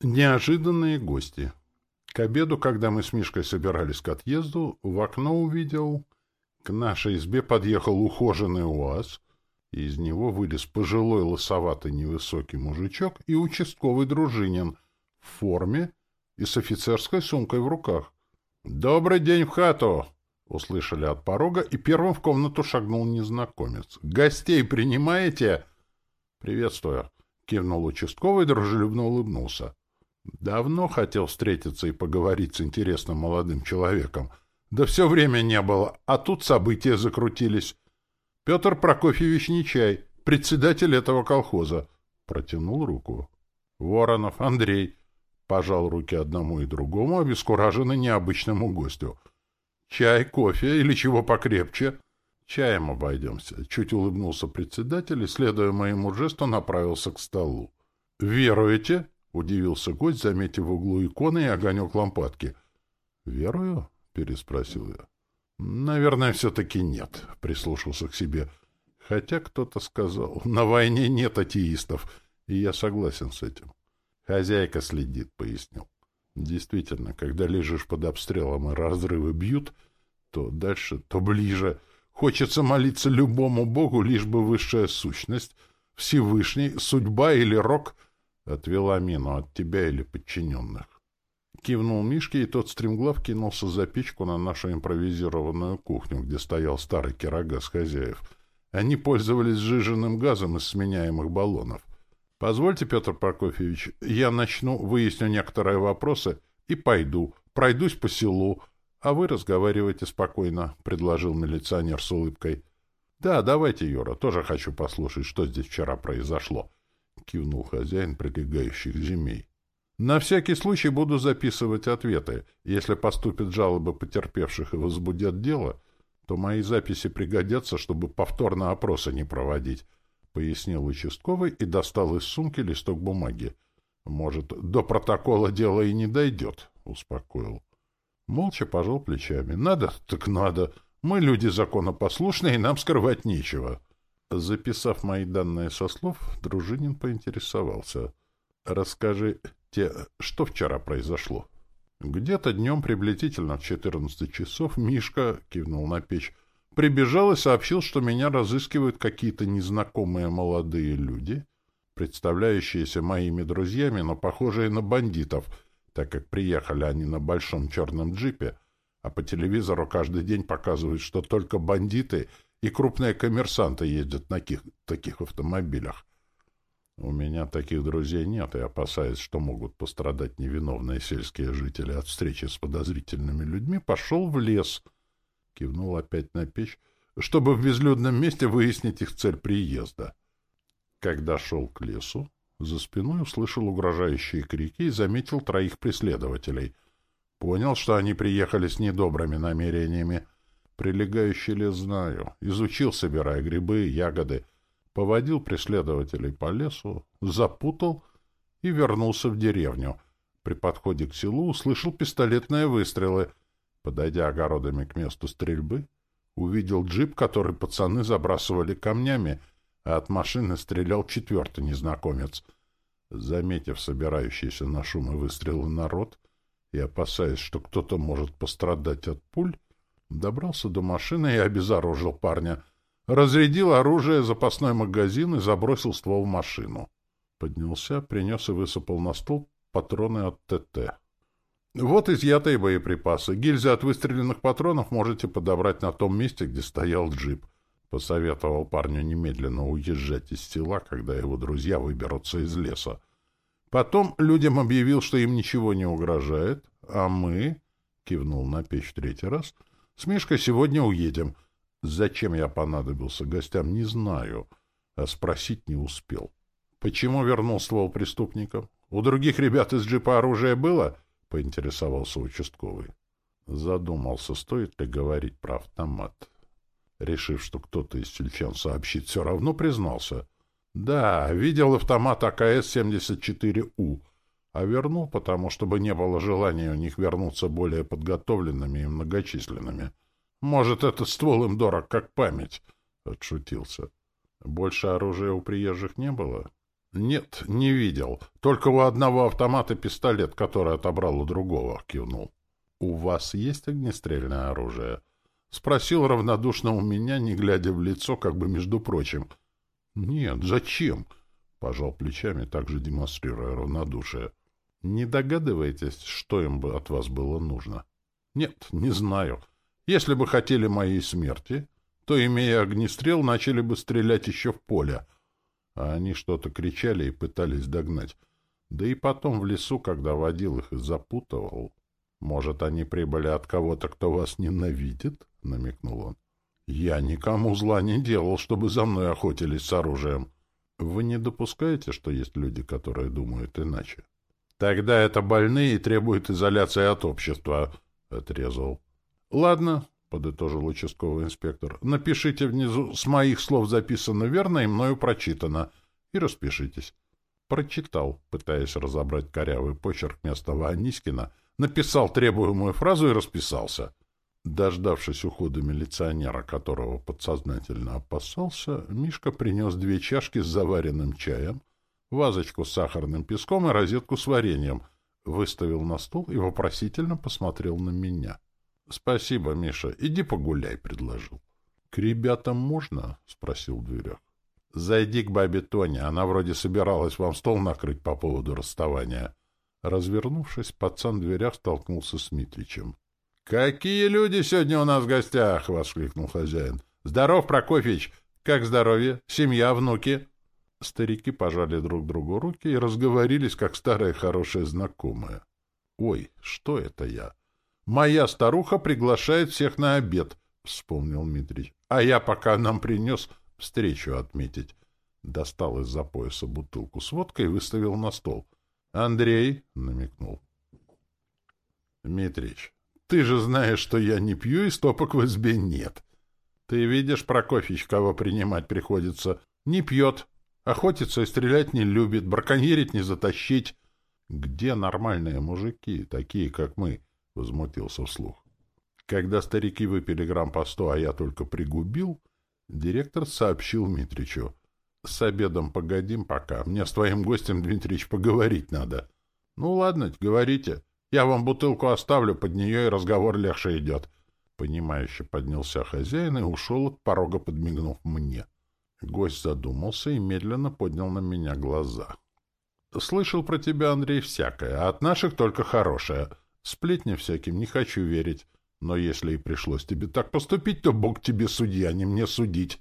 Неожиданные гости. К обеду, когда мы с Мишкой собирались к отъезду, в окно увидел... К нашей избе подъехал ухоженный УАЗ, и из него вылез пожилой лысоватый невысокий мужичок и участковый дружинин в форме и с офицерской сумкой в руках. «Добрый день в хату!» — услышали от порога, и первым в комнату шагнул незнакомец. «Гостей принимаете?» «Приветствую!» — кивнул участковый, дружелюбно улыбнулся. Давно хотел встретиться и поговорить с интересным молодым человеком. Да все время не было, а тут события закрутились. Петр Прокофьевич Нечай, председатель этого колхоза. Протянул руку. Воронов, Андрей. Пожал руки одному и другому, обескураженный необычному гостю. Чай, кофе или чего покрепче? Чаем обойдемся. Чуть улыбнулся председатель и, следуя моему жесту, направился к столу. Веруете? — удивился гость, заметив в углу иконы и огонек лампадки. — Верую? — переспросил я. — Наверное, все-таки нет, — прислушался к себе. Хотя кто-то сказал, на войне нет атеистов, и я согласен с этим. Хозяйка следит, — пояснил. Действительно, когда лежишь под обстрелом и разрывы бьют, то дальше, то ближе. Хочется молиться любому богу, лишь бы высшая сущность, Всевышний, судьба или рок — Отвела мину от тебя или подчиненных. Кивнул Мишке, и тот стремглав кинулся за печку на нашу импровизированную кухню, где стоял старый кирогаз хозяев. Они пользовались сжиженным газом из сменяемых баллонов. «Позвольте, Петр Прокофьевич, я начну, выясню некоторые вопросы и пойду, пройдусь по селу, а вы разговаривайте спокойно», — предложил милиционер с улыбкой. «Да, давайте, Юра, тоже хочу послушать, что здесь вчера произошло». — кивнул хозяин прилегающих земей. «На всякий случай буду записывать ответы. Если поступят жалобы потерпевших и возбудят дело, то мои записи пригодятся, чтобы повторно опросы не проводить», — пояснил участковый и достал из сумки листок бумаги. «Может, до протокола дело и не дойдет», — успокоил. Молча пожал плечами. «Надо, так надо. Мы люди законопослушные, и нам скрывать нечего». Записав мои данные со слов, Дружинин поинтересовался. «Расскажи, те, что вчера произошло?» Где-то днем, приблизительно в 14 часов, Мишка, кивнул на печь, прибежал и сообщил, что меня разыскивают какие-то незнакомые молодые люди, представляющиеся моими друзьями, но похожие на бандитов, так как приехали они на большом черном джипе, а по телевизору каждый день показывают, что только бандиты — и крупные коммерсанты ездят на таких, таких автомобилях. У меня таких друзей нет, и опасаясь, что могут пострадать невиновные сельские жители от встречи с подозрительными людьми, пошел в лес. Кивнул опять на печь, чтобы в безлюдном месте выяснить их цель приезда. Когда шел к лесу, за спиной услышал угрожающие крики и заметил троих преследователей. Понял, что они приехали с недобрыми намерениями — Прилегающий лес знаю. Изучил, собирая грибы, ягоды. Поводил преследователей по лесу, запутал и вернулся в деревню. При подходе к селу услышал пистолетные выстрелы. Подойдя огородами к месту стрельбы, увидел джип, который пацаны забрасывали камнями, а от машины стрелял четвертый незнакомец. Заметив собирающийся на шум и выстрелы народ и опасаясь, что кто-то может пострадать от пуль, Добрался до машины и обезоружил парня. Разрядил оружие, запасной магазин и забросил ствол в машину. Поднялся, принес и высыпал на стол патроны от ТТ. Вот изъятые боеприпасы. Гильзы от выстреленных патронов можете подобрать на том месте, где стоял джип. Посоветовал парню немедленно уезжать из села, когда его друзья выберутся из леса. Потом людям объявил, что им ничего не угрожает, а мы, кивнул на печь третий раз, — с Мишкой сегодня уедем. Зачем я понадобился гостям, не знаю, а спросить не успел. Почему вернул ствол преступникам? У других ребят из джипа оружие было? Поинтересовался участковый. Задумался, стоит ли говорить про автомат. Решив, что кто-то из сельчан сообщит, все равно признался. Да, видел автомат АКС-74У, а вернул, потому чтобы не было желания у них вернуться более подготовленными и многочисленными. Может, этот ствол им дорог, как память, — отшутился. Больше оружия у приезжих не было? Нет, не видел. Только у одного автомата пистолет, который отобрал у другого, кивнул. У вас есть огнестрельное оружие? Спросил равнодушно у меня, не глядя в лицо, как бы между прочим. Нет, зачем? Пожал плечами, также демонстрируя равнодушие. Не догадываетесь, что им бы от вас было нужно? Нет, не знаю. Если бы хотели моей смерти, то, имея огнестрел, начали бы стрелять еще в поле. А они что-то кричали и пытались догнать. Да и потом в лесу, когда водил их и запутывал. Может, они прибыли от кого-то, кто вас ненавидит? — намекнул он. — Я никому зла не делал, чтобы за мной охотились с оружием. Вы не допускаете, что есть люди, которые думают иначе? — Тогда это больные и требуют изоляции от общества, — отрезал. — Ладно, — подытожил участковый инспектор, — напишите внизу, с моих слов записано верно и мною прочитано, и распишитесь. Прочитал, пытаясь разобрать корявый почерк местного Анискина, написал требуемую фразу и расписался. Дождавшись ухода милиционера, которого подсознательно опасался, Мишка принес две чашки с заваренным чаем, вазочку с сахарным песком и розетку с вареньем, выставил на стол и вопросительно посмотрел на меня. — Спасибо, Миша. Иди погуляй, — предложил. — К ребятам можно? — спросил в дверях. — Зайди к бабе Тоне. Она вроде собиралась вам стол накрыть по поводу расставания. Развернувшись, пацан в дверях столкнулся с Митричем. — Какие люди сегодня у нас в гостях! — воскликнул хозяин. — Здоров, Прокофьевич! Как здоровье? Семья, внуки? Старики пожали друг другу руки и разговорились, как старые хорошие знакомые. — Ой, что это я? «Моя старуха приглашает всех на обед», — вспомнил Митрич. «А я пока нам принес встречу отметить». Достал из-за пояса бутылку с водкой и выставил на стол. «Андрей», — намекнул. «Митрич, ты же знаешь, что я не пью и стопок в избе нет. Ты видишь, Прокофьевич, кого принимать приходится. Не пьет, охотиться и стрелять не любит, браконьерить не затащить. Где нормальные мужики, такие, как мы?» возмутился вслух. Когда старики выпили грамм по сто, а я только пригубил, директор сообщил Митричу. — С обедом погодим пока. Мне с твоим гостем, Дмитрич, поговорить надо. — Ну, ладно, говорите. Я вам бутылку оставлю, под нее и разговор легче идет. Понимающе поднялся хозяин и ушел от порога, подмигнув мне. Гость задумался и медленно поднял на меня глаза. — Слышал про тебя, Андрей, всякое, а от наших только хорошее. Сплетни всяким не хочу верить. Но если и пришлось тебе так поступить, то Бог тебе судья, а не мне судить.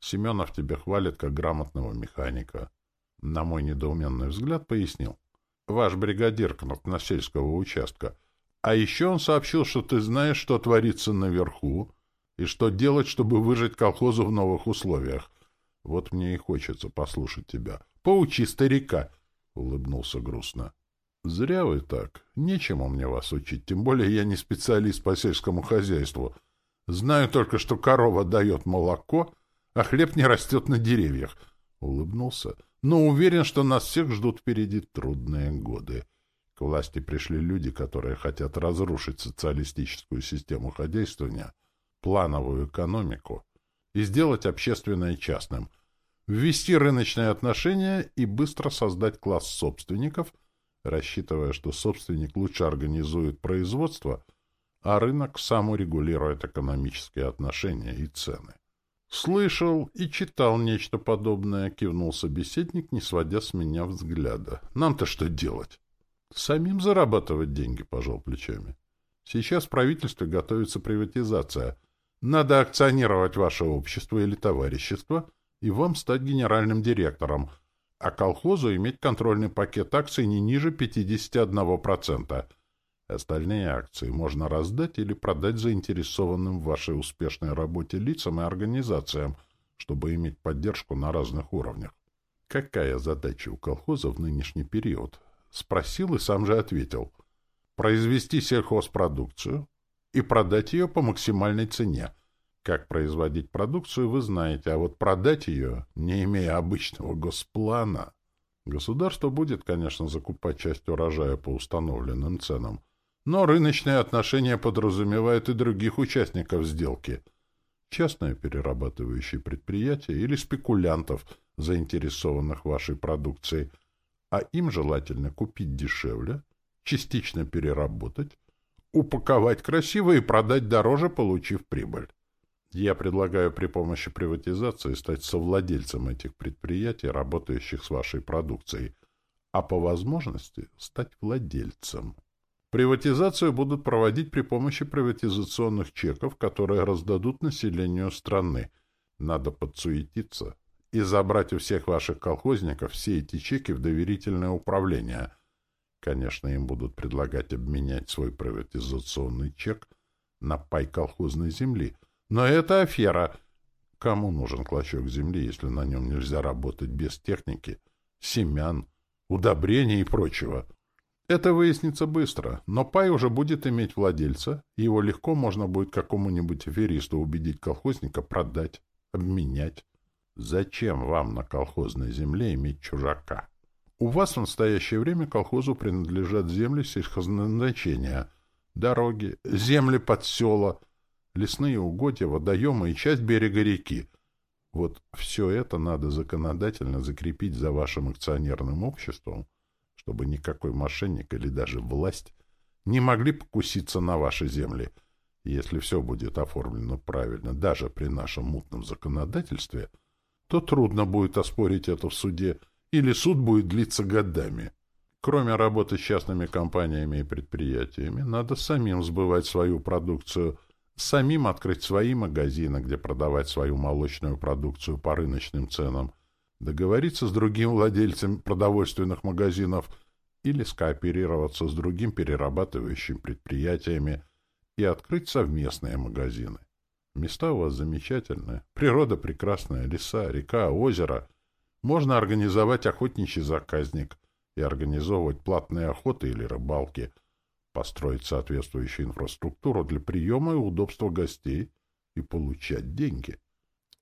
Семенов тебя хвалит как грамотного механика. На мой недоуменный взгляд пояснил. Ваш бригадир Кнопносельского участка. А еще он сообщил, что ты знаешь, что творится наверху, и что делать, чтобы выжить колхозу в новых условиях. Вот мне и хочется послушать тебя. Поучи старика, — улыбнулся грустно. Зря вы так. Нечему мне вас учить, тем более я не специалист по сельскому хозяйству. Знаю только, что корова дает молоко, а хлеб не растет на деревьях. Улыбнулся. Но уверен, что нас всех ждут впереди трудные годы. К власти пришли люди, которые хотят разрушить социалистическую систему хозяйствования, плановую экономику и сделать общественное частным, ввести рыночные отношения и быстро создать класс собственников – рассчитывая, что собственник лучше организует производство, а рынок сам урегулирует экономические отношения и цены. «Слышал и читал нечто подобное», — кивнул собеседник, не сводя с меня взгляда. «Нам-то что делать?» «Самим зарабатывать деньги», — пожал плечами. «Сейчас в правительстве готовится приватизация. Надо акционировать ваше общество или товарищество, и вам стать генеральным директором — а колхозу иметь контрольный пакет акций не ниже 51%. Остальные акции можно раздать или продать заинтересованным в вашей успешной работе лицам и организациям, чтобы иметь поддержку на разных уровнях. Какая задача у колхоза в нынешний период? Спросил и сам же ответил. Произвести сельхозпродукцию и продать ее по максимальной цене – как производить продукцию, вы знаете, а вот продать ее, не имея обычного госплана... Государство будет, конечно, закупать часть урожая по установленным ценам, но рыночные отношения подразумевают и других участников сделки. Частные перерабатывающие предприятия или спекулянтов, заинтересованных вашей продукции, а им желательно купить дешевле, частично переработать, упаковать красиво и продать дороже, получив прибыль. Я предлагаю при помощи приватизации стать совладельцем этих предприятий, работающих с вашей продукцией, а по возможности стать владельцем. Приватизацию будут проводить при помощи приватизационных чеков, которые раздадут населению страны. Надо подсуетиться и забрать у всех ваших колхозников все эти чеки в доверительное управление. Конечно, им будут предлагать обменять свой приватизационный чек на пай колхозной земли. Но это афера. Кому нужен клочок земли, если на нем нельзя работать без техники, семян, удобрений и прочего? Это выяснится быстро, но пай уже будет иметь владельца, его легко можно будет какому-нибудь аферисту убедить колхозника продать, обменять. Зачем вам на колхозной земле иметь чужака? У вас в настоящее время колхозу принадлежат земли сельхозназначения, дороги, земли под села, лесные угодья, водоемы и часть берега реки. Вот все это надо законодательно закрепить за вашим акционерным обществом, чтобы никакой мошенник или даже власть не могли покуситься на ваши земли. Если все будет оформлено правильно, даже при нашем мутном законодательстве, то трудно будет оспорить это в суде, или суд будет длиться годами. Кроме работы с частными компаниями и предприятиями, надо самим сбывать свою продукцию, самим открыть свои магазины, где продавать свою молочную продукцию по рыночным ценам, договориться с другим владельцем продовольственных магазинов или скооперироваться с другим перерабатывающим предприятиями и открыть совместные магазины. Места у вас замечательные, природа прекрасная, леса, река, озеро. Можно организовать охотничий заказник и организовывать платные охоты или рыбалки, построить соответствующую инфраструктуру для приема и удобства гостей и получать деньги.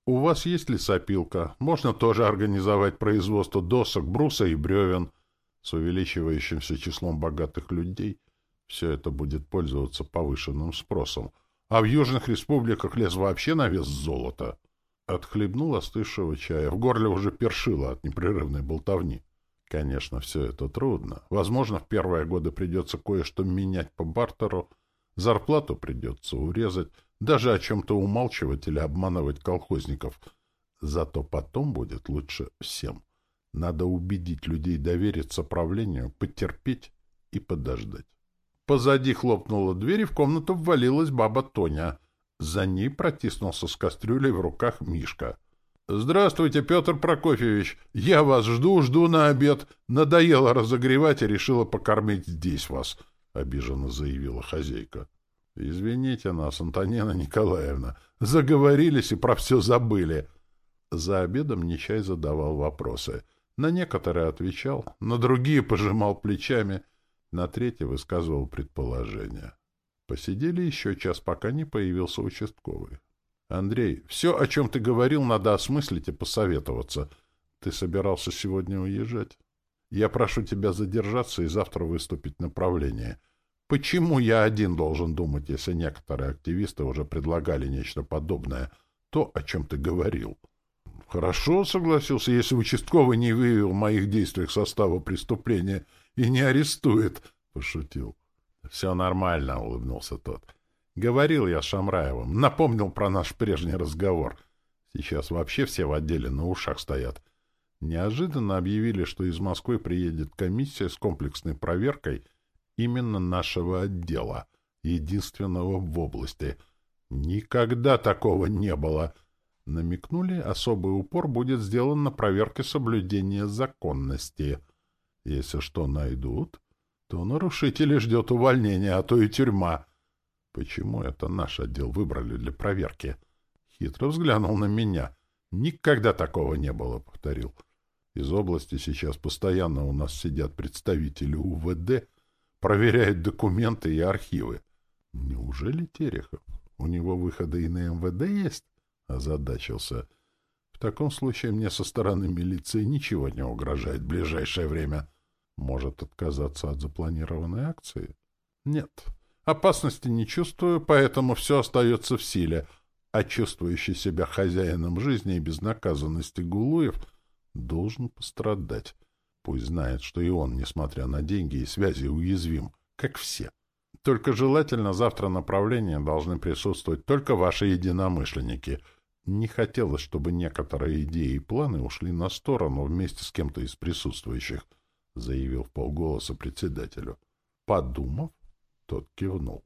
У вас есть лесопилка, можно тоже организовать производство досок, бруса и бревен. С увеличивающимся числом богатых людей все это будет пользоваться повышенным спросом. А в южных республиках лес вообще на вес золота. Отхлебнул остывшего чая. В горле уже першило от непрерывной болтовни. Конечно, все это трудно. Возможно, в первые годы придется кое-что менять по бартеру, зарплату придется урезать, даже о чем-то умалчивать или обманывать колхозников. Зато потом будет лучше всем. Надо убедить людей довериться правлению, потерпеть и подождать. Позади хлопнула дверь, и в комнату ввалилась баба Тоня. За ней протиснулся с кастрюлей в руках Мишка. — Здравствуйте, Петр Прокофьевич. Я вас жду, жду на обед. Надоело разогревать и решила покормить здесь вас, — обиженно заявила хозяйка. — Извините нас, Антонина Николаевна. Заговорились и про все забыли. За обедом Нечай задавал вопросы. На некоторые отвечал, на другие пожимал плечами, на третье высказывал предположения. Посидели еще час, пока не появился участковый. — Андрей, все, о чем ты говорил, надо осмыслить и посоветоваться. Ты собирался сегодня уезжать? Я прошу тебя задержаться и завтра выступить на правление. Почему я один должен думать, если некоторые активисты уже предлагали нечто подобное? То, о чем ты говорил. — Хорошо, — согласился, — если участковый не выявил в моих действиях состава преступления и не арестует, — пошутил. — Все нормально, — улыбнулся тот. — Говорил я с Шамраевым, напомнил про наш прежний разговор. Сейчас вообще все в отделе на ушах стоят. Неожиданно объявили, что из Москвы приедет комиссия с комплексной проверкой именно нашего отдела, единственного в области. Никогда такого не было. Намекнули, особый упор будет сделан на проверке соблюдения законности. Если что найдут, то нарушители ждет увольнения, а то и тюрьма. Почему это наш отдел выбрали для проверки? Хитро взглянул на меня. Никогда такого не было, повторил. Из области сейчас постоянно у нас сидят представители УВД, проверяют документы и архивы. Неужели Терехов? У него выходы и на МВД есть? Озадачился. В таком случае мне со стороны милиции ничего не угрожает в ближайшее время. Может отказаться от запланированной акции? Нет. Опасности не чувствую, поэтому все остается в силе. А чувствующий себя хозяином жизни и безнаказанности Гулуев должен пострадать. Пусть знает, что и он, несмотря на деньги и связи, уязвим, как все. Только желательно завтра направления должны присутствовать только ваши единомышленники. Не хотелось, чтобы некоторые идеи и планы ушли на сторону вместе с кем-то из присутствующих, заявил в полголоса председателю. Подумав, тот кивнул.